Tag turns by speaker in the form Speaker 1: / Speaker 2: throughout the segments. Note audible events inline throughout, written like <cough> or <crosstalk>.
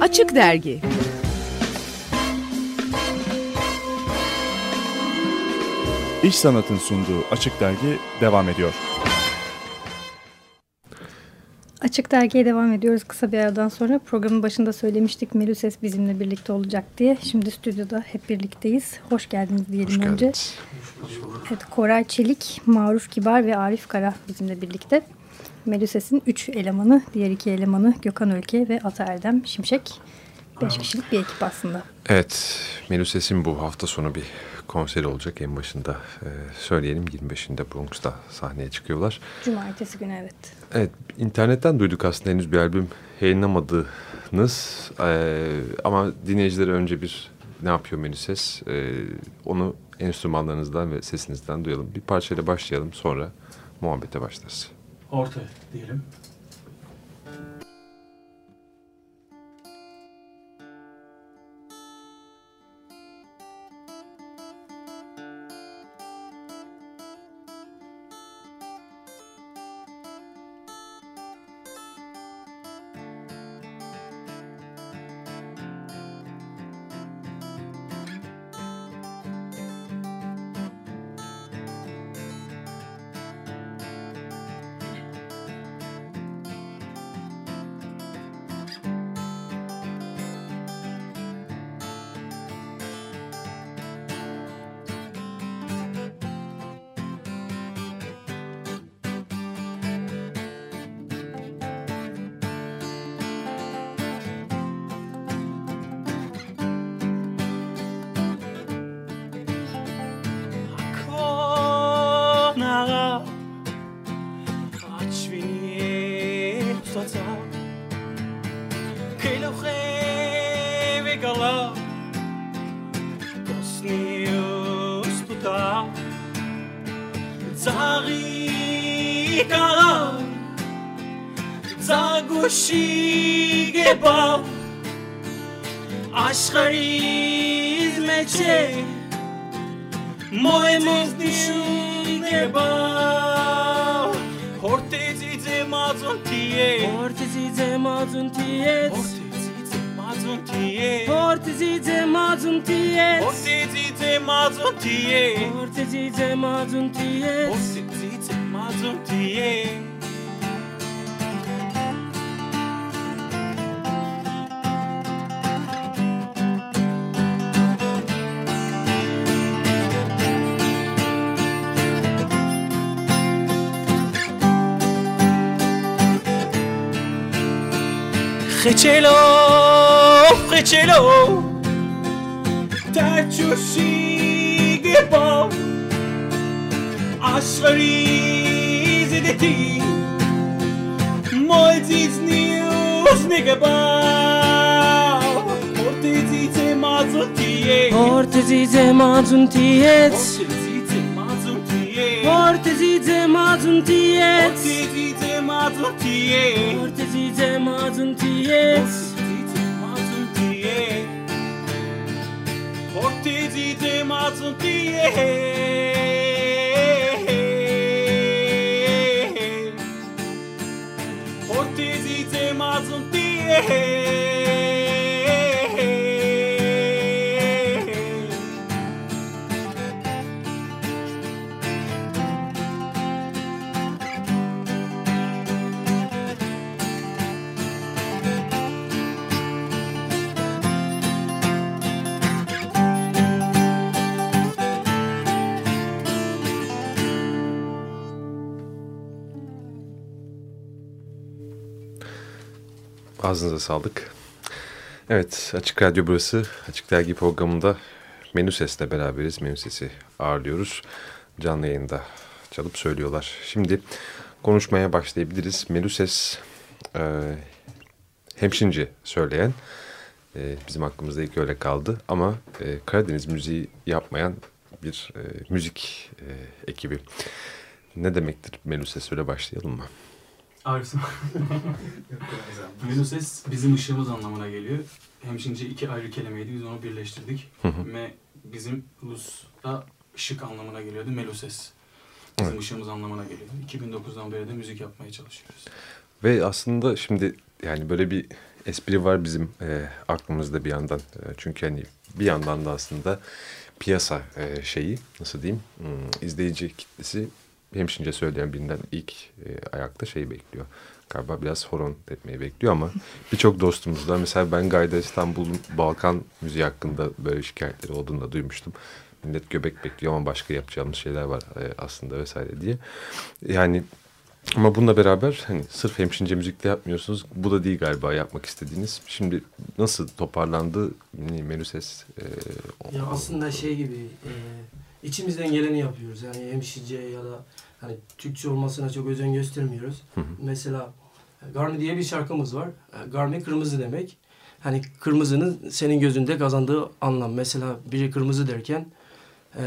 Speaker 1: Açık Dergi
Speaker 2: İş Sanat'ın sunduğu Açık Dergi devam ediyor.
Speaker 3: Açık Dergi'ye devam ediyoruz kısa bir aradan sonra. Programın başında söylemiştik Melüses bizimle birlikte olacak diye. Şimdi stüdyoda hep birlikteyiz. Hoş geldiniz diyelim
Speaker 4: Hoş
Speaker 3: önce.
Speaker 4: geldiniz.
Speaker 3: Evet, Koray Çelik, Maruf Kibar ve Arif Kara bizimle birlikte. Melüses'in üç elemanı, diğer iki elemanı Gökhan Ölke ve Ata Erdem Şimşek. Beş kişilik bir ekip aslında.
Speaker 4: Evet, Meluses'in bu hafta sonu bir konseri olacak en başında. Ee, söyleyelim 25'inde Bronx'ta sahneye çıkıyorlar.
Speaker 3: Cumartesi günü evet.
Speaker 4: Evet, internetten duyduk aslında henüz bir albüm yayınlamadınız. Ee, ama dinleyicilere önce bir ne yapıyor Meluses? Ee, onu enstrümanlarınızdan ve sesinizden duyalım. Bir parçayla başlayalım sonra muhabbete başlarız.
Speaker 5: Orta diyelim. աշխարհից մեջ է մոեմոս դիշուն դեբա Հորտեզի ձեմածուն թիե Հորտեզի ձեմածուն թիե Հորտեզի ձեմածուն թիե Հորտեզի ձեմածուն թիե Հորտեզի ձեմածուն թիե
Speaker 6: Հորտեզի ձեմածուն թիե
Speaker 5: Հորտեզի ձեմածուն թիե
Speaker 6: Խիչելով, խիչելով Դաչուշի
Speaker 5: գեպով Աշխարի զիդետի
Speaker 6: Մոյ ձիցնի ուզնի
Speaker 5: գպավ Որտիցից է մածուն տիեց Որտիցից է մածուն տիեց Որտիցից է մածուն տիեց Որտիցից
Speaker 6: է մածուն տիեց
Speaker 5: Որտիցից է
Speaker 6: 맞은
Speaker 5: 뒤에
Speaker 6: 홀태지제
Speaker 5: 맞은 뒤에 맞은 뒤에 홀태지제 맞은 뒤에 홀태지제 맞은 뒤에
Speaker 4: Ağzınıza sağlık. Evet, Açık Radyo burası. Açık Dergi programında Menü Ses'le beraberiz. Menü Ses'i ağırlıyoruz. Canlı yayında çalıp söylüyorlar. Şimdi konuşmaya başlayabiliriz. Menü Ses e, hemşince söyleyen, e, bizim aklımızda ilk öyle kaldı. Ama e, Karadeniz müziği yapmayan bir e, müzik e, ekibi. Ne demektir Menü Ses? Öyle başlayalım mı?
Speaker 5: Arif'sin. Menuses bizim ışığımız anlamına geliyor. Hemşince iki ayrı kelimeydi. Biz onu birleştirdik. Ve bizim Rus'ta ışık anlamına geliyordu. Meluses. Bizim
Speaker 4: Evet.
Speaker 5: ışığımız anlamına geliyor. 2009'dan beri de müzik yapmaya çalışıyoruz.
Speaker 4: Ve aslında şimdi yani böyle bir espri var bizim e, aklımızda bir yandan. E, çünkü hani bir yandan da aslında piyasa e, şeyi nasıl diyeyim hmm, izleyici kitlesi hemşince söyleyen birinden ilk e, ayakta şeyi bekliyor. Galiba biraz horon etmeyi bekliyor ama <laughs> birçok dostumuz da mesela ben Gayda İstanbul'un Balkan müziği hakkında böyle şikayetleri olduğunu da duymuştum. Millet göbek bekliyor ama başka yapacağımız şeyler var e, aslında vesaire diye. Yani ama bununla beraber hani sırf hemşince müzikle yapmıyorsunuz. Bu da değil galiba yapmak istediğiniz. Şimdi nasıl toparlandı Meluses? E,
Speaker 1: Ya aslında şey gibi e, içimizden geleni yapıyoruz. Yani hemşice ya da hani Türkçe olmasına çok özen göstermiyoruz.
Speaker 4: Hı hı.
Speaker 1: Mesela e, Garmi diye bir şarkımız var. E, Garmi kırmızı demek. Hani kırmızının senin gözünde kazandığı anlam. Mesela biri kırmızı derken e,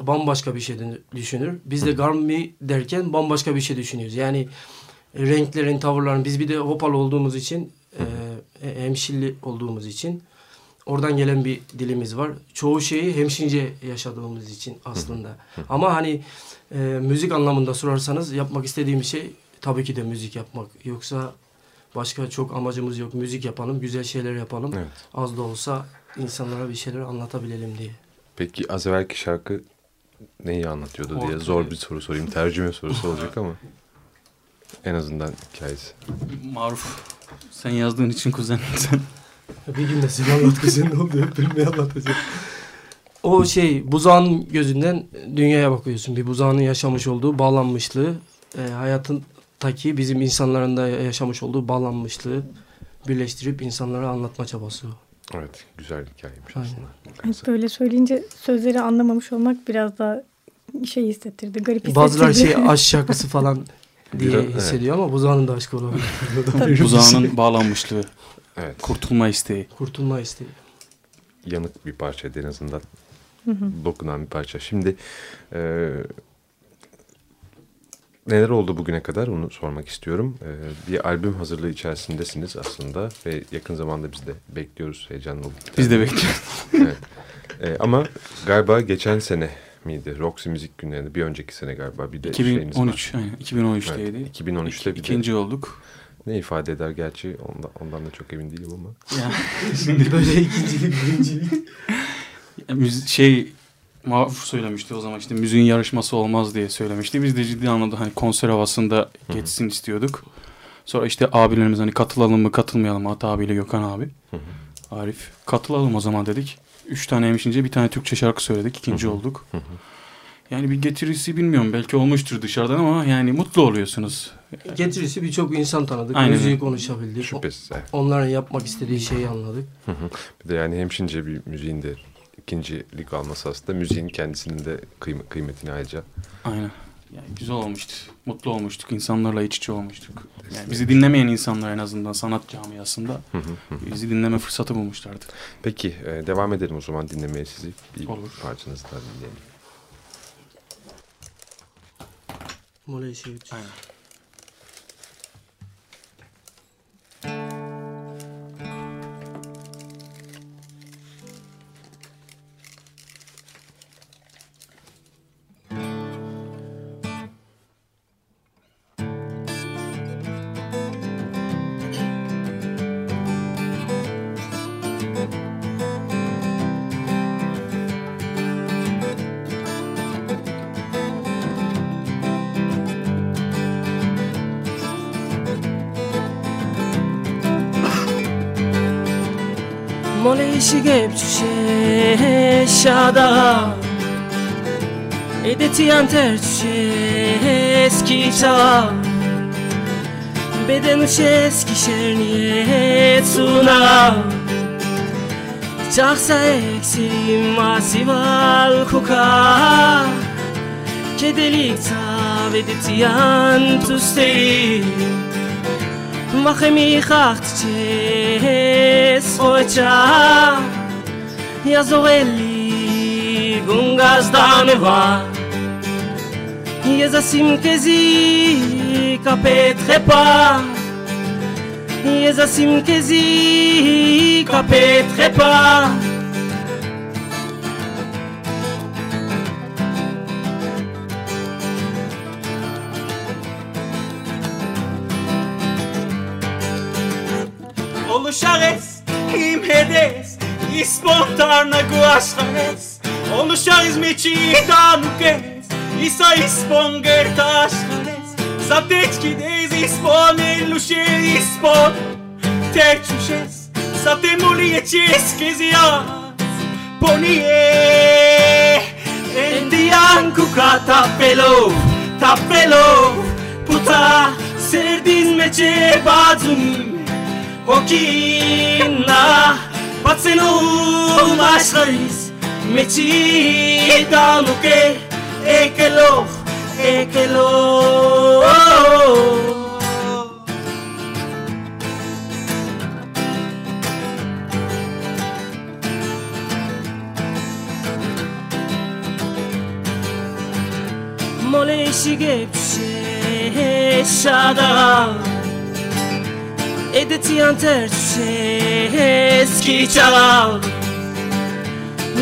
Speaker 1: bambaşka bir şey düşünür. Biz de Garmi derken bambaşka bir şey düşünüyoruz. Yani e, renklerin, tavırların biz bir de Hopal olduğumuz için e, e, hemşilli olduğumuz için oradan gelen bir dilimiz var. Çoğu şeyi hemşince yaşadığımız için aslında. Ama hani e, müzik anlamında sorarsanız yapmak istediğim şey tabii ki de müzik yapmak. Yoksa başka çok amacımız yok. Müzik yapalım, güzel şeyler yapalım.
Speaker 4: Evet.
Speaker 1: Az da olsa insanlara bir şeyler anlatabilelim diye.
Speaker 4: Peki az evvelki şarkı neyi anlatıyordu diye
Speaker 5: Ortaya-
Speaker 4: zor bir soru sorayım. Tercüme sorusu olacak ama en azından hikayesi.
Speaker 5: Maruf. Sen yazdığın için kuzen. Sen <laughs>
Speaker 1: Bir gün de seni anlat kızın ne oldu? Hep bilmeyi anlatacağım. O şey buzağın gözünden dünyaya bakıyorsun. Bir buzağının yaşamış olduğu bağlanmışlığı, e, hayatın taki bizim insanların da yaşamış olduğu bağlanmışlığı birleştirip insanlara anlatma çabası.
Speaker 4: Evet güzel hikayeymiş
Speaker 1: Aynen.
Speaker 4: aslında.
Speaker 3: Evet, böyle söyleyince sözleri anlamamış olmak biraz daha şey hissettirdi. Garip hissettirdi.
Speaker 1: Bazıları şey <laughs> aşk şarkısı falan diye
Speaker 4: Biraz- evet.
Speaker 1: hissediyor ama buzağının da aşkı olabilir.
Speaker 5: buzağının bağlanmışlığı,
Speaker 4: Evet
Speaker 5: kurtulma isteği.
Speaker 1: Kurtulma isteği.
Speaker 4: yanık bir parçaydı en azından.
Speaker 3: Hı hı.
Speaker 4: Dokunan bir parça. Şimdi e, neler oldu bugüne kadar onu sormak istiyorum. E, bir albüm hazırlığı içerisindesiniz aslında ve yakın zamanda biz de bekliyoruz heyecanlı olup.
Speaker 5: Biz de bekliyoruz. <laughs>
Speaker 4: evet. E, ama galiba geçen sene miydi? Roxy Müzik Günlerinde bir önceki sene galiba bir de şeyiniz var.
Speaker 5: 2013. Aynen, 2013'teydi.
Speaker 4: Evet, 2013'te bir de
Speaker 5: İkinci olduk.
Speaker 4: Ne ifade eder gerçi ondan, ondan da çok emin değilim ama.
Speaker 5: Ya, <laughs>
Speaker 1: Böyle ikincilik, birincilik.
Speaker 5: Ya, müzi- şey Mahfur söylemişti o zaman işte müziğin yarışması olmaz diye söylemişti. Biz de ciddi anlamda hani konser havasında geçsin istiyorduk. Sonra işte abilerimiz hani katılalım mı katılmayalım mı Ata abiyle Gökhan abi.
Speaker 4: Hı hı.
Speaker 5: Arif katılalım o zaman dedik. Üç tane hemşince bir tane Türkçe şarkı söyledik. ikinci
Speaker 4: Hı hı.
Speaker 5: olduk.
Speaker 4: Hı hı.
Speaker 5: Yani bir getirisi bilmiyorum belki olmuştur dışarıdan ama yani mutlu oluyorsunuz.
Speaker 1: Getirisi birçok insan tanıdık.
Speaker 5: Aynen
Speaker 1: Müziği konuşabildik.
Speaker 4: Şüphesiz. evet.
Speaker 1: Onların yapmak istediği şeyi anladık.
Speaker 4: Hı hı. Bir de yani hemşince bir müziğin de ikincilik alması aslında müziğin kendisinin de kıym- kıymetini ayrıca.
Speaker 5: Aynen. Yani güzel olmuştu. Mutlu olmuştuk. insanlarla iç içe olmuştuk. Yani bizi dinlemeyen insanlar en azından sanat camiasında
Speaker 4: Hı
Speaker 5: bizi dinleme fırsatı bulmuşlardı.
Speaker 4: Peki e, devam edelim o zaman dinlemeye sizi. Bir
Speaker 5: Olur.
Speaker 4: parçanızı daha dinleyelim.
Speaker 1: Molay şey için.
Speaker 5: Aynen.
Speaker 6: Molej gepçe şada Edetiyan terçe eski çağ Beden uçe eski şerniye suna Çaksa eksim asival kuka Kedelik tav edetiyan tusteyim Machemi chacht ches escutia Ia zoeli gungas da meva Ia zassim kezi kapet repa. Ia zassim kezi kapet repa.
Speaker 7: tarnaguas chanes Olo sharis mechita nukenes Isa ispon gertas chanes Satechki des ispon elushe ispon Terchushes Satemuli eches kezias Ponie Endian kuka tapelov tapelo Puta Serdin meche bazum Okina Okina What's in olmaz reis Meçi damuke ekelo ekelo Mole şigepşe şadam Edetiyan terçe skiçal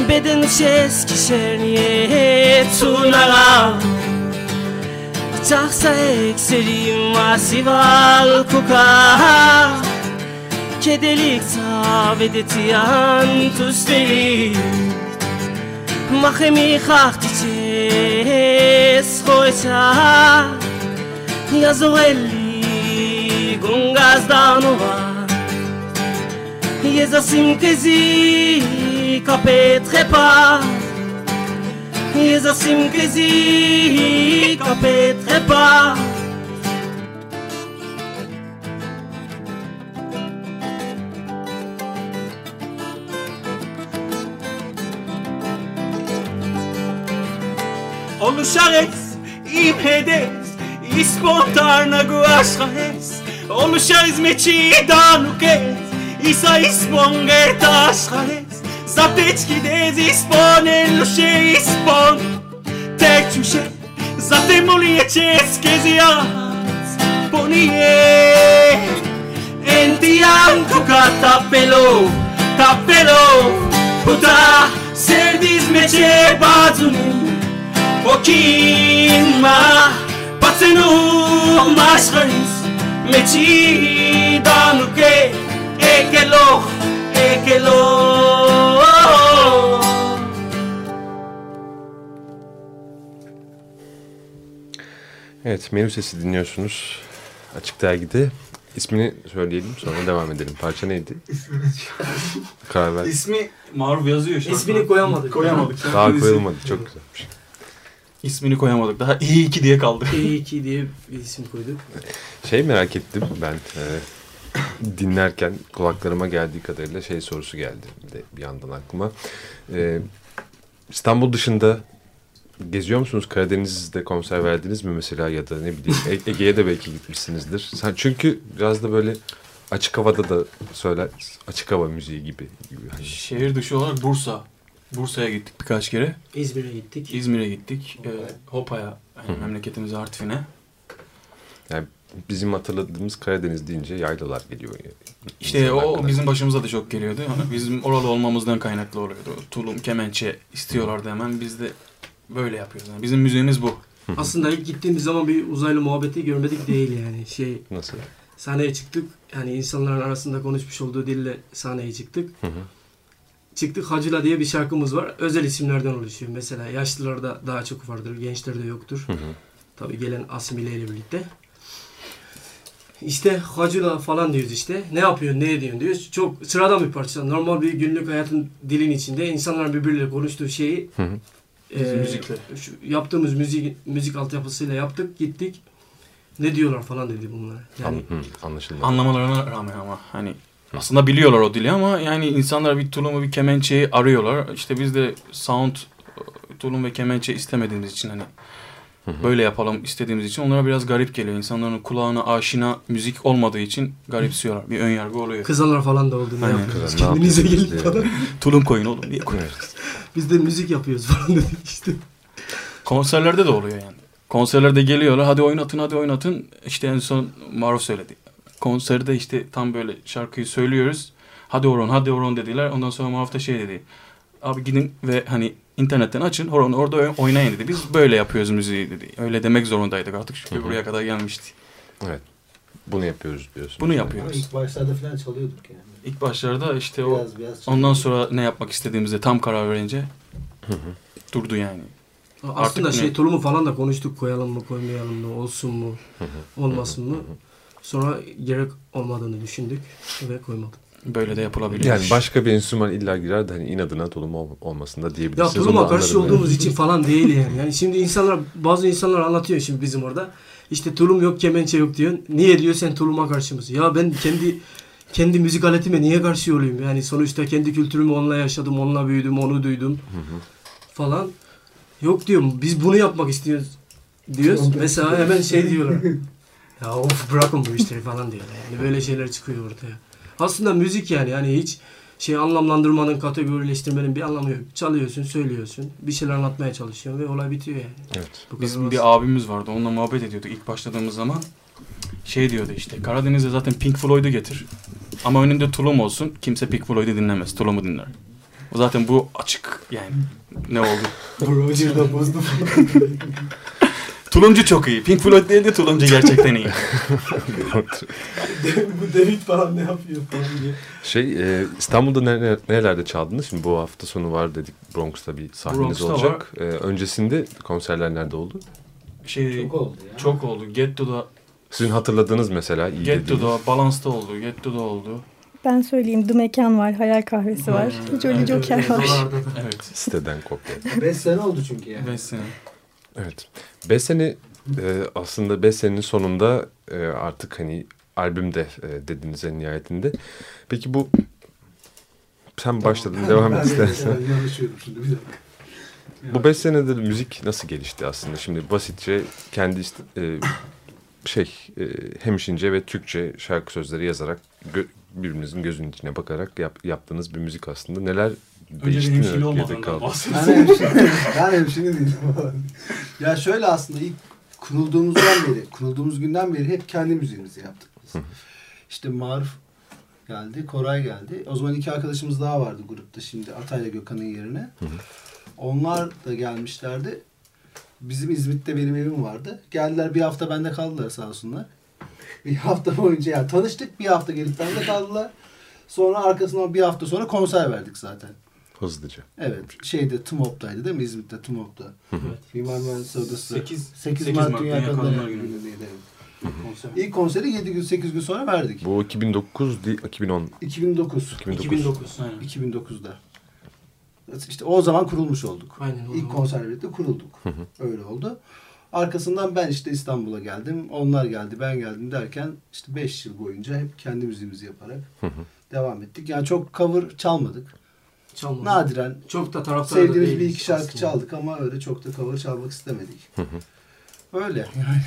Speaker 7: Beden eski şerniye tunağa Çaksa ekserim masival kuka Kedelik tav edetiyan tusteli Mahemi khachtiches khoita Yazorelli gungas da nova E assim que zi copé trepa E assim que zi copé trepa Oluşarız, imhedez, İspontar naguaş kahes Oluşarız meçi danuke Isa isponge taşhales Zateç gidez ispon Eluşe ispon. Tek çüşe Zate moliye çeskeziyaz Poniye Entiyan kuka tapelo Tapelo. Puta Serdiz meçe bazunin Pokin ma Patsenu Maşhaliz Danuke Ekelo Ekelo
Speaker 4: Evet, menü sesi dinliyorsunuz. Açık Dergi'de. İsmini söyleyelim sonra devam edelim. Parça neydi? Karar ver.
Speaker 5: İsmi maruf yazıyor şu an.
Speaker 1: İsmini koyamadık.
Speaker 5: koyamadık.
Speaker 4: Daha koyulmadı. Çok güzelmiş.
Speaker 5: İsmini koyamadık. Daha iyi ki diye kaldı.
Speaker 1: İyi diye bir isim koyduk.
Speaker 4: Şey merak ettim ben e, dinlerken kulaklarıma geldiği kadarıyla şey sorusu geldi bir de bir yandan aklıma. E, İstanbul dışında geziyor musunuz? Karadeniz'de konser verdiniz mi mesela ya da ne bileyim E- Ege'ye de belki gitmişsinizdir. Sen çünkü biraz da böyle açık havada da söyler açık hava müziği gibi. gibi. Hani
Speaker 5: Şehir dışı olarak Bursa. Bursa'ya gittik birkaç kere.
Speaker 1: İzmir'e gittik.
Speaker 5: İzmir'e gittik. Ee, Hopa'ya, yani memleketimiz Artvin'e.
Speaker 4: yani bizim hatırladığımız Karadeniz deyince yaylalar geliyor.
Speaker 5: İşte
Speaker 4: İnsanlar
Speaker 5: o
Speaker 4: kadar.
Speaker 5: bizim başımıza da çok geliyordu. Hani Bizim oralı olmamızdan kaynaklı oluyordu. Tulum, kemençe istiyorlardı hemen. Biz de böyle yapıyoruz. Yani bizim müziğimiz bu.
Speaker 1: Aslında ilk gittiğimiz zaman bir uzaylı muhabbeti görmedik değil yani. Şey
Speaker 4: Nasıl?
Speaker 1: sahneye çıktık. Yani insanların arasında konuşmuş olduğu dille sahneye çıktık.
Speaker 4: Hı hı.
Speaker 1: Çıktık Hacıla diye bir şarkımız var. Özel isimlerden oluşuyor. Mesela yaşlılarda daha çok vardır. Gençlerde yoktur.
Speaker 4: Hı hı.
Speaker 1: Tabii gelen asimile ile birlikte. İşte Hacıla falan diyoruz işte. Ne yapıyorsun, ne ediyorsun diyoruz. Çok sıradan bir parça. Normal bir günlük hayatın dilin içinde insanlar birbiriyle konuştuğu şeyi
Speaker 4: Hı hı.
Speaker 5: Bizim
Speaker 1: Ee,
Speaker 5: müzikle.
Speaker 1: Şu yaptığımız müzik müzik altyapısıyla yaptık, gittik. Ne diyorlar falan dedi bunlar. Yani
Speaker 4: An- hı, anlaşıldı.
Speaker 5: Anlamalarına rağmen ama hani aslında biliyorlar o dili ama yani insanlar bir tulumu bir kemençeyi arıyorlar. İşte biz de sound tulum ve kemençe istemediğimiz için hani böyle yapalım istediğimiz için onlara biraz garip geliyor. İnsanların kulağına aşina müzik olmadığı için garipsiyorlar. Bir ön yargı oluyor.
Speaker 1: kızanlar falan da oldu. Ne
Speaker 5: Aynen.
Speaker 4: ne
Speaker 1: Kendinize gelin falan. <laughs>
Speaker 5: Tulum koyun oğlum diye koy.
Speaker 4: Evet.
Speaker 1: Biz de müzik yapıyoruz falan dedik işte.
Speaker 5: Konserlerde de oluyor yani. Konserlerde geliyorlar hadi oynatın hadi oynatın. İşte en son Maruf söyledi. Konserde işte tam böyle şarkıyı söylüyoruz. Hadi Orhan hadi Orhan dediler. Ondan sonra da şey dedi. Abi gidin ve hani internetten açın Orhan orada oy- oynayın dedi. Biz böyle yapıyoruz müziği dedi. Öyle demek zorundaydık artık çünkü buraya kadar gelmişti.
Speaker 4: Evet. Bunu yapıyoruz diyorsun.
Speaker 5: Bunu
Speaker 8: Ama
Speaker 5: yapıyoruz.
Speaker 8: ilk başlarda falan çalıyorduk yani.
Speaker 5: İlk başlarda işte o
Speaker 8: Biraz biraz
Speaker 5: ondan sonra ne yapmak istediğimizde tam karar verince durdu yani.
Speaker 1: Aslında
Speaker 5: Artık
Speaker 1: şey
Speaker 5: ne?
Speaker 1: tulumu falan da konuştuk. Koyalım mı, koymayalım mı, olsun mu, olmasın mı. Sonra gerek olmadığını düşündük ve koymadık.
Speaker 5: Böyle de yapılabilir.
Speaker 4: Yani başka bir enstrüman illa girer de hani inadına tulum ol- olmasın da
Speaker 1: Ya
Speaker 4: diyebilirsiniz.
Speaker 1: tuluma karşı
Speaker 4: anladım
Speaker 1: olduğumuz için <laughs> falan değil yani. Yani şimdi insanlar, bazı insanlar anlatıyor şimdi bizim orada. İşte tulum yok, kemençe yok diyor. Niye diyor sen tuluma karşı mısın? Ya ben kendi kendi müzik aletime niye karşı olayım? Yani sonuçta kendi kültürümü onunla yaşadım, onunla büyüdüm, onu duydum falan. Yok diyorum biz bunu yapmak istiyoruz diyoruz. Mesela hemen şey diyorlar. <laughs> Ya of bırakın bu işleri falan diyorlar. Yani böyle şeyler çıkıyor ortaya. Aslında müzik yani yani hiç şey anlamlandırmanın, kategorileştirmenin bir anlamı yok. Çalıyorsun, söylüyorsun, bir şeyler anlatmaya çalışıyorsun ve olay bitiyor yani.
Speaker 4: Evet.
Speaker 1: Bu
Speaker 5: Bizim
Speaker 1: basit.
Speaker 5: bir abimiz vardı. Onunla muhabbet ediyorduk ilk başladığımız zaman. Şey diyordu işte Karadeniz'e zaten Pink Floyd'u getir. Ama önünde tulum olsun. Kimse Pink Floyd'u dinlemez. Tulumu dinler. O zaten bu açık yani. Ne oldu? <laughs>
Speaker 8: Roger da bozdu <laughs>
Speaker 5: Tulumcu çok iyi. Pink Floyd değil de tulumcu gerçekten iyi. <laughs>
Speaker 1: bu David falan ne yapıyor falan diye.
Speaker 4: Şey e, İstanbul'da nere- nerelerde çaldınız? Şimdi bu hafta sonu var dedik. Bronx'ta bir sahneniz
Speaker 1: Bronx'ta
Speaker 4: olacak. E, öncesinde konserler nerede oldu?
Speaker 5: Şey
Speaker 8: Çok oldu ya.
Speaker 5: çok oldu. Getto'da,
Speaker 4: Sizin hatırladığınız mesela iyi dediğiniz.
Speaker 5: Getto'da, Balance'da oldu. Getto'da oldu.
Speaker 3: Ben söyleyeyim The Mekan var, Hayal Kahvesi var.
Speaker 5: Hmm.
Speaker 3: Jolly Joker var.
Speaker 5: Evet.
Speaker 4: Siteden kopya.
Speaker 8: 5 sene oldu çünkü yani.
Speaker 5: 5 sene.
Speaker 4: Evet. Beş sene e, aslında beş senenin sonunda e, artık hani albümde e, dediğiniz en nihayetinde. Peki bu sen başladın devam <laughs> et istersen.
Speaker 8: Ben yanlışıyorum şimdi bir dakika.
Speaker 4: Bu beş senedir müzik nasıl gelişti aslında? Şimdi basitçe kendi e, şey e, hemşince ve Türkçe şarkı sözleri yazarak gö- birbirinizin gözünün içine bakarak yap- yaptığınız bir müzik aslında. Neler değişti
Speaker 5: hemşire
Speaker 4: geride kaldı?
Speaker 8: Ben hemşire, ben hemşire değilim. <laughs> ya şöyle aslında ilk kurulduğumuzdan beri, kurulduğumuz günden beri hep kendi müziğimizi yaptık biz. İşte Maruf geldi, Koray geldi. O zaman iki arkadaşımız daha vardı grupta şimdi Atay'la Gökhan'ın yerine. Onlar da gelmişlerdi. Bizim İzmit'te benim evim vardı. Geldiler bir hafta bende kaldılar sağ olsunlar. Bir hafta boyunca yani tanıştık bir hafta gelip bende kaldılar. Sonra arkasından bir hafta sonra konser verdik zaten.
Speaker 4: Hızlıca.
Speaker 8: Evet. Şeyde TMOB'daydı değil mi? İzmit'te TMOB'da.
Speaker 1: Evet.
Speaker 8: Mimar Mühendisleri Odası.
Speaker 5: 8
Speaker 8: 8
Speaker 5: 8
Speaker 8: Mart
Speaker 5: Mart
Speaker 8: Dünya
Speaker 5: Dünya
Speaker 8: Kadınlar
Speaker 5: Kadınlar
Speaker 8: Günü'ndeydi. Evet. İlk konseri 7 gün 8 gün sonra verdik.
Speaker 4: Bu 2009 değil 2010
Speaker 8: 2009.
Speaker 4: 2009.
Speaker 1: 2009.
Speaker 5: Aynen.
Speaker 8: 2009'da. İşte o zaman kurulmuş olduk.
Speaker 1: Aynen o
Speaker 8: İlk konserle birlikte kurulduk. Öyle oldu. Arkasından ben işte İstanbul'a geldim. Onlar geldi, ben geldim derken işte 5 yıl boyunca hep kendi müziğimizi yaparak devam ettik. Yani çok cover çalmadık.
Speaker 1: Çalmadım.
Speaker 8: Nadiren
Speaker 1: Çok da taraftarı da
Speaker 8: sevdiğimiz bir
Speaker 1: değiliz
Speaker 8: iki şarkı
Speaker 1: aslında.
Speaker 8: çaldık ama öyle çok da cover çalmak istemedik. Öyle <laughs> yani.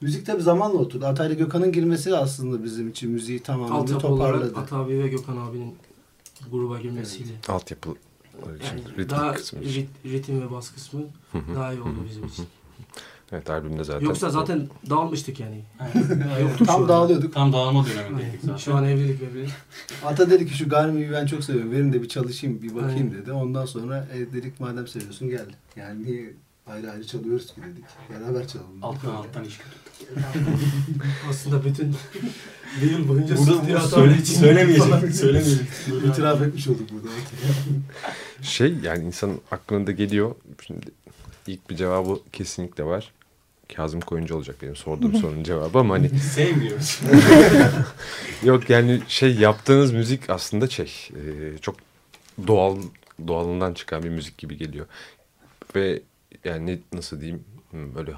Speaker 8: Müzik tabi zamanla oturdu. Atay'la Gökhan'ın girmesi aslında bizim için müziği tamamen bir
Speaker 1: Altyapı olarak
Speaker 8: toparladı.
Speaker 1: At abi ve Gökhan abinin gruba girmesiyle.
Speaker 4: altyapı için
Speaker 1: Yani
Speaker 4: ritmik
Speaker 1: daha
Speaker 4: kısmı için.
Speaker 1: ritim ve bas kısmı daha iyi oldu bizim için.
Speaker 4: Evet albümde zaten.
Speaker 1: Yoksa zaten dağılmıştık yani. <laughs> Yoktuk şu
Speaker 8: Tam dağılıyorduk.
Speaker 5: Tam dağılma dönemindeydik zaten.
Speaker 1: Şu an evlilik evlilik.
Speaker 8: Ata dedi ki şu Garmi'yi ben çok seviyorum. Verin de bir çalışayım, bir bakayım
Speaker 1: Aynen.
Speaker 8: dedi. Ondan sonra e, dedik madem seviyorsun gel. Yani niye ayrı ayrı çalıyoruz ki dedik. Beraber çalalım. dedik.
Speaker 5: Alttan alttan iş kötü. <laughs>
Speaker 1: Aslında bütün bir yıl boyunca
Speaker 5: Burada söyle,
Speaker 1: için
Speaker 5: söylemeyecek. söylemeyecek. <laughs>
Speaker 8: İtiraf etmiş olduk burada.
Speaker 4: Şey yani insanın aklına da geliyor. Şimdi ilk bir cevabı kesinlikle var. Kazım Koyuncu olacak benim sorduğum sorunun cevabı ama hani
Speaker 5: Sevmiyoruz. <laughs>
Speaker 4: yok yani şey yaptığınız müzik aslında şey e, çok doğal doğalından çıkan bir müzik gibi geliyor. Ve yani nasıl diyeyim böyle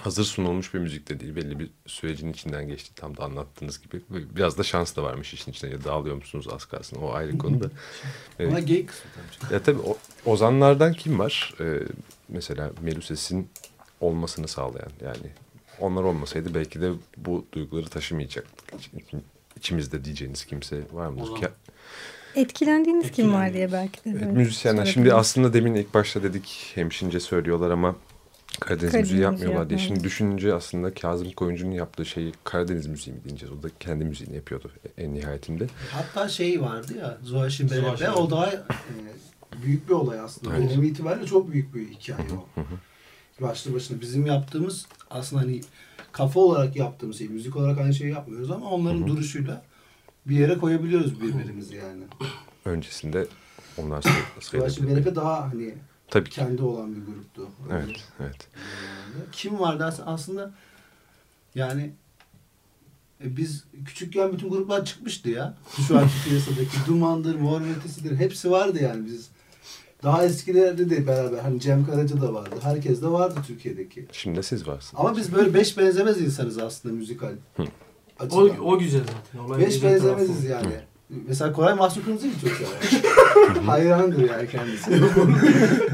Speaker 4: hazır sunulmuş bir müzik de değil. Belli bir sürecin içinden geçti tam da anlattığınız gibi. Biraz da şans da varmış işin içinde. Ya dağılıyor musunuz az kalsın o ayrı konu da. <laughs> Evet.
Speaker 8: Ama gay kısmı tabii.
Speaker 4: Ya tabii o, ozanlardan kim var? Ee, mesela Meluses'in olmasını sağlayan yani. Onlar olmasaydı belki de bu duyguları taşımayacaktık. İç- İçimizde diyeceğiniz kimse var mıdır? Ki-
Speaker 3: Etkilendiğiniz kim var diye belki de.
Speaker 4: Evet, müzisyenler. Şimdi aslında demin ilk başta dedik hemşince söylüyorlar ama Karadeniz,
Speaker 3: Karadeniz
Speaker 4: müziği yapmıyorlar diye. Şimdi düşününce aslında Kazım Koyuncu'nun yaptığı şeyi Karadeniz müziği mi diyeceğiz? O da kendi müziğini yapıyordu en nihayetinde.
Speaker 8: Hatta şey vardı ya Zuhal Şimber'e
Speaker 5: Zuhal
Speaker 8: ve
Speaker 5: Şimber.
Speaker 8: o da e, büyük bir olay aslında.
Speaker 4: Evet.
Speaker 8: Dönemi itibariyle çok büyük bir hikaye o. başlı başına bizim yaptığımız aslında hani kafa olarak yaptığımız şey, müzik olarak aynı şeyi yapmıyoruz ama onların duruşuyla bir yere koyabiliyoruz birbirimizi yani.
Speaker 4: Öncesinde onlar sayılabilir.
Speaker 8: Meleke daha hani
Speaker 4: Tabii ki.
Speaker 8: kendi olan bir gruptu.
Speaker 4: Evet, evet.
Speaker 8: Kim var dersen aslında yani e, biz küçükken bütün gruplar çıkmıştı ya. Şu anki <laughs> piyasadaki Duman'dır, Mor Ötesi'dir hepsi vardı yani biz. Daha eskilerde de beraber hani Cem Karaca da vardı. Herkes de vardı Türkiye'deki.
Speaker 4: Şimdi de siz varsınız.
Speaker 8: Ama biz böyle beş benzemez insanız aslında müzikal.
Speaker 1: O, o güzel zaten. Olayın
Speaker 8: Beş benzemeziz yani. Mesela Koray Mahsun Kırmızı'yı çok sever. <laughs> Hayrandır yani kendisi. <laughs>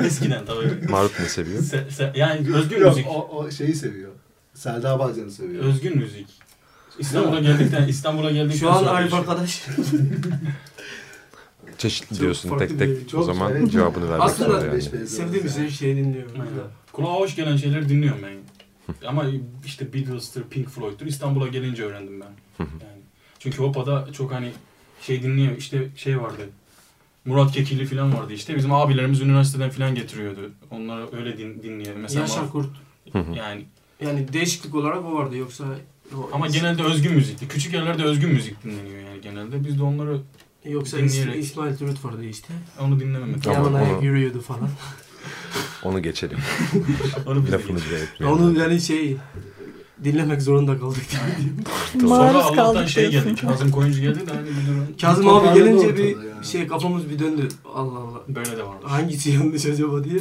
Speaker 5: Eskiden tabii.
Speaker 4: Maruf ne seviyor?
Speaker 5: Se- se- yani özgün
Speaker 8: Yok,
Speaker 5: müzik.
Speaker 8: o, o şeyi seviyor. Selda Bağcan'ı seviyor.
Speaker 5: Özgün müzik. İstanbul'a geldikten İstanbul'a geldikten
Speaker 1: Şu an Arif
Speaker 5: işte- <laughs>
Speaker 1: arkadaş.
Speaker 4: Çeşitli
Speaker 1: Çok
Speaker 4: diyorsun tek
Speaker 1: bir-
Speaker 4: tek.
Speaker 8: çok
Speaker 4: o zaman
Speaker 8: evet.
Speaker 4: cevabını vermek
Speaker 1: Aslında
Speaker 4: zor yani.
Speaker 8: yani.
Speaker 1: her şeyi dinliyorum.
Speaker 5: Aynen. Kulağa hoş gelen şeyleri dinliyorum ben. Ama işte Beatles'tır, Pink Floyd'tur İstanbul'a gelince öğrendim ben. Yani çünkü Hopa'da çok hani şey dinliyor. işte şey vardı. Murat Kekilli falan vardı işte. Bizim abilerimiz üniversiteden falan getiriyordu. Onları öyle din, dinleyelim. Mesela
Speaker 1: Yaşar Kurt.
Speaker 5: yani
Speaker 1: Yani değişiklik olarak o vardı yoksa o-
Speaker 5: ama genelde özgün müzikti. Küçük yerlerde özgün müzik dinleniyor yani genelde. Biz de onları
Speaker 1: yoksa
Speaker 5: dinleyerek-
Speaker 1: İs- İsmail Türüt vardı işte.
Speaker 5: onu dinlememek.
Speaker 4: Tamam,
Speaker 1: Yanına
Speaker 4: onu-
Speaker 1: yürüyordu falan. <laughs>
Speaker 4: Onu geçelim. <laughs>
Speaker 5: Onu biz
Speaker 4: Lafını bile etmeyelim.
Speaker 1: Onu yani şey dinlemek zorunda kaldık. <laughs>
Speaker 5: Sonra
Speaker 3: Maruz
Speaker 5: Allah'tan
Speaker 3: kaldık
Speaker 5: şey geldi. Kazım Koyuncu geldi de hani bir durum.
Speaker 1: Kazım abi gelince bir
Speaker 8: yani.
Speaker 1: şey kafamız bir döndü. Allah Allah.
Speaker 5: Böyle de varmış.
Speaker 1: Hangisi yanlış acaba diye.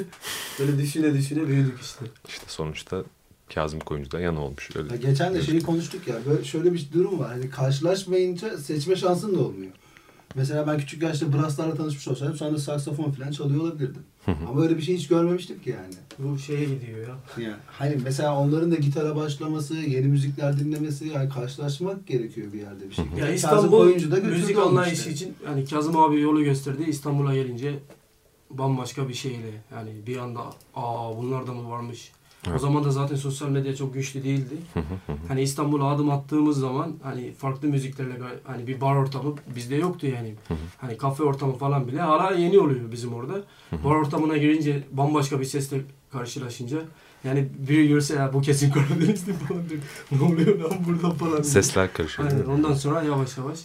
Speaker 1: Böyle düşüne düşüne büyüdük işte.
Speaker 4: İşte sonuçta Kazım Koyuncu'da yan olmuş. Öyle.
Speaker 8: Ya geçen de şeyi konuştuk ya. Böyle şöyle bir durum var. Hani karşılaşmayınca seçme şansın da olmuyor. Mesela ben küçük yaşta brasslarla tanışmış olsaydım şu anda saksafon falan çalıyor olabilirdim. Ama öyle bir şey hiç görmemiştim ki yani.
Speaker 1: Bu şeye gidiyor ya.
Speaker 8: Yani hani mesela onların da gitara başlaması, yeni müzikler dinlemesi yani karşılaşmak gerekiyor bir yerde bir şekilde.
Speaker 1: Ya
Speaker 8: Kazım
Speaker 1: İstanbul
Speaker 8: Koyuncu da
Speaker 1: müzik anlayışı
Speaker 8: işte.
Speaker 1: için yani Kazım abi yolu gösterdi. İstanbul'a gelince bambaşka bir şeyle yani bir anda aa bunlar da mı varmış. O
Speaker 4: Evet.
Speaker 1: zaman da zaten sosyal medya çok güçlü değildi. hani İstanbul'a adım attığımız zaman hani farklı müziklerle hani bir bar ortamı bizde yoktu yani. hani kafe ortamı falan bile hala yeni oluyor bizim orada. bar ortamına girince bambaşka bir sesle karşılaşınca yani biri görse ya bu kesin Karadenizli falan diyor. <laughs> ne oluyor lan burada falan. diyor.
Speaker 4: Sesler karışıyor. mi?
Speaker 1: Ondan sonra yavaş yavaş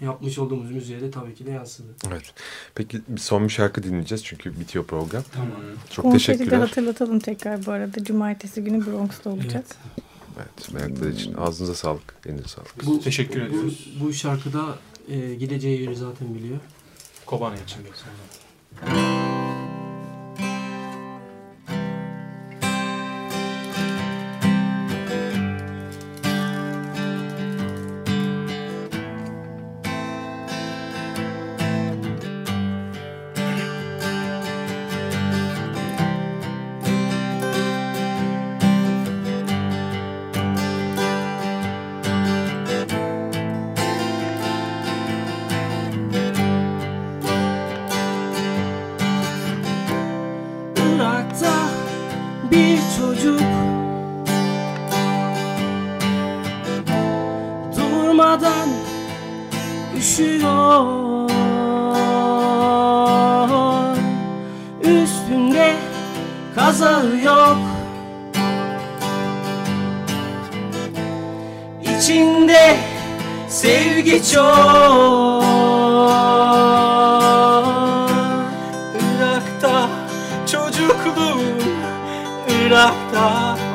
Speaker 1: yapmış olduğumuz müziğe de tabii ki de yansıdı.
Speaker 4: Evet. Peki son bir şarkı dinleyeceğiz çünkü bitiyor program.
Speaker 5: Tamam.
Speaker 4: Çok
Speaker 3: Konseri de
Speaker 4: teşekkürler.
Speaker 3: hatırlatalım tekrar bu arada. Cumartesi günü Bronx'ta olacak.
Speaker 4: Evet, merakları için ağzınıza sağlık, elinize sağlık.
Speaker 1: Bu,
Speaker 5: Teşekkür
Speaker 1: bu,
Speaker 5: ediyoruz.
Speaker 1: Bu şarkıda e, gideceği yeri zaten biliyor.
Speaker 5: Kobane için geçsin.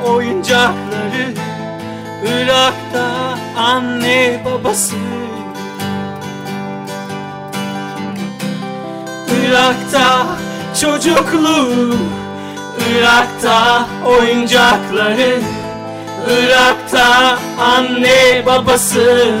Speaker 9: Oyuncakları Irak'ta anne babası. Irak'ta çocukluğum Irak'ta oyuncakları Irak'ta anne babası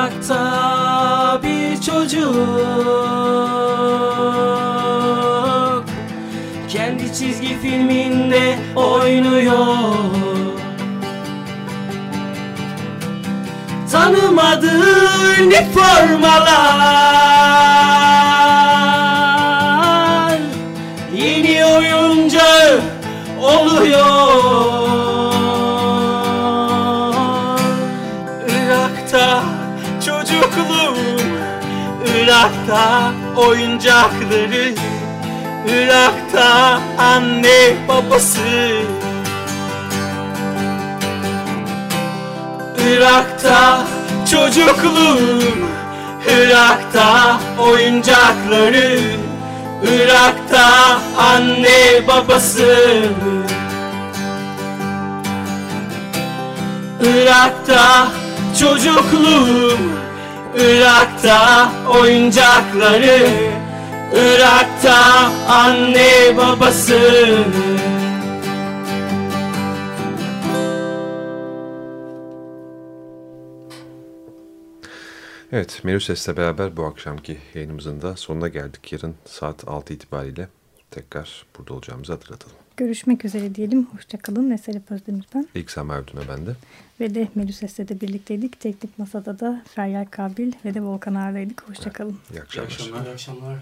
Speaker 9: sokakta bir çocuk Kendi çizgi
Speaker 5: filminde oynuyor. Tanımadığı üniformalar Irak'ta oyuncakları Irak'ta anne babası. Irak'ta çocukluğum Irak'ta oyuncakları Irak'ta anne babası. Irak'ta çocukluğum Irak'ta oyuncakları Irak'ta anne babası
Speaker 4: Evet, Menü Ses'le beraber bu akşamki yayınımızın da sonuna geldik. Yarın saat 6 itibariyle tekrar burada olacağımızı hatırlatalım.
Speaker 3: Görüşmek üzere diyelim. Hoşçakalın. Eserip Özdemir'den.
Speaker 4: İlk Sema Erdun'a bende.
Speaker 3: Ve de Meluses'le de birlikteydik. Teknik Masada da Feryal Kabil ve de Volkan Ağar'daydık. Hoşçakalın.
Speaker 4: İyi akşamlar.
Speaker 10: akşamlar.
Speaker 1: İyi akşamlar.